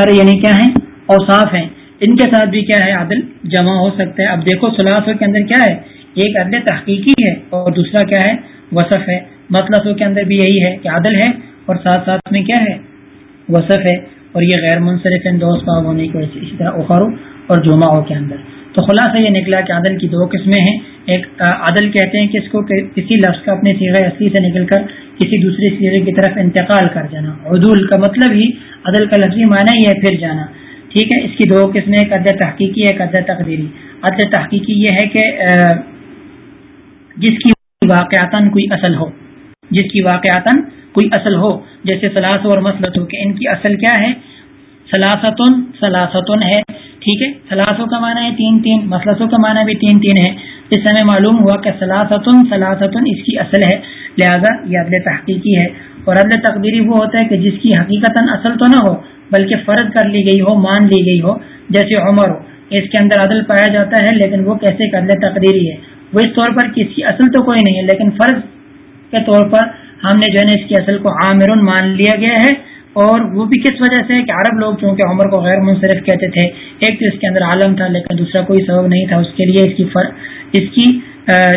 سارے یعنی کیا ہیں؟ اوصاف ہیں۔ ان کے ساتھ بھی کیا ہے؟ عدل جمع ہو سکتا ہے اب دیکھو سلاسوں کے اندر کیا ہے؟ ایک عدل تحقیقی ہے اور دوسرا کیا ہے؟ وصف ہے۔ مطلب کے اندر بھی یہی ہے کہ عدل ہے اور ساتھ ساتھ میں کیا ہے؟ وصف ہے۔ اور یہ غیر منصرف دوست کا ہونے کی وجہ سے اسی طرح اخارو اور جمعوں کے اندر۔ تو خلاصہ یہ نکلا کہ عدل کی دو قسمیں ہیں۔ ایک عدل کہتے ہیں کہ اس کو کسی لفظ کا اپنے سیغ اصلی سے نکل کر کسی دوسرے سیرے کی طرف انتقال کر جانا۔ عدول کا مطلب ہی عدل کا لفظی معنی ہی ہے پھر جانا۔ ٹھیک ہے، اس کی دو قسمیں ایک عدل تحقیقی، ایک عدل تقدیری۔ عدل تحقیقی یہ ہے کہ جس کی واقعات کوئی اصل ہو۔ جس کی واقعات کوئی اصل ہو۔ جیسے سلاس اور مسلط ہو کہ ان کی اصل کیا ہے؟ سلاستن سلاستن ہے۔ ٹھیک ہے؟ سلاسوں کا معنی ہے تین تین، مسلسوں کا معنی بھی تین تین ہے۔ اس سے معلوم ہوا کہ سلاستن سلاستن اس کی اصل ہے، لہذا یہ عدل تحقیقی ہے۔ اور عدل تقدیری وہ ہوتا ہے کہ جس کی حقیقت اصل تو نہ ہو، بلکہ فرض کر لی گئی ہو، مان لی گئی ہو، جیسے عمر۔ ہو اس کے اندر عدل پایا جاتا ہے، لیکن وہ کیسے عدل تقدیری ہے؟ وہ اس طور پر کسی اصل تو کوئی نہیں ہے، لیکن فرض کے طور پر ہم نے جو ہے اس کی اصل کو عامر مان لیا گیا ہے۔ اور وہ بھی کس وجہ سے کہ عرب لوگ چونکہ عمر کو غیر منصرف کہتے تھے، ایک تو اس کے اندر عالم تھا، لیکن دوسرا کوئی سبب نہیں تھا۔ اس کے لیے اس کی فر... اس کی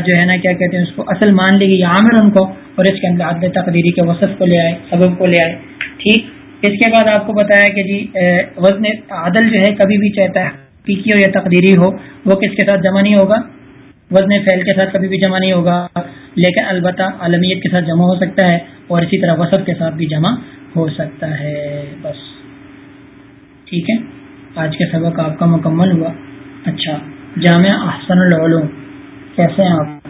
جو ہے نا، کیا کہتے ہیں اس کو، اصل مان لی گئی عامر ان کو اور اس کے اندر عدل تقدیری کے وصف کو لے آئے، سبب کو لے آئے۔ ٹھیک؟ اس کے بعد آپ کو بتایا کہ جی وزن عدل جو ہے کبھی بھی چاہتا ہے، حقیقی ہو یا تقدیری ہو، وہ کس کے ساتھ جمع نہیں ہوگا؟ وزن فعل کے ساتھ کبھی بھی جمع نہیں ہوگا۔ لیکن البتہ عالمیت کے ساتھ جمع ہو سکتا ہے۔ اور اسی طرح وسط کے ساتھ بھی جمع ہو سکتا ہے۔ بس۔ ٹھیک ہے۔ آج کے سبق آپ کا مکمل ہوا۔ اچھا۔ جامعہ احسن العلوم۔ کیسے ہیں آپ؟